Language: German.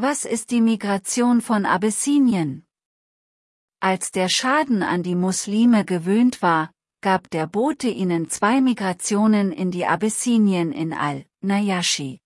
Was ist die Migration von Abessinien? Als der Schaden an die Muslime gewöhnt war, gab der Bote ihnen zwei Migrationen in die Abessinien in Al-Najashi.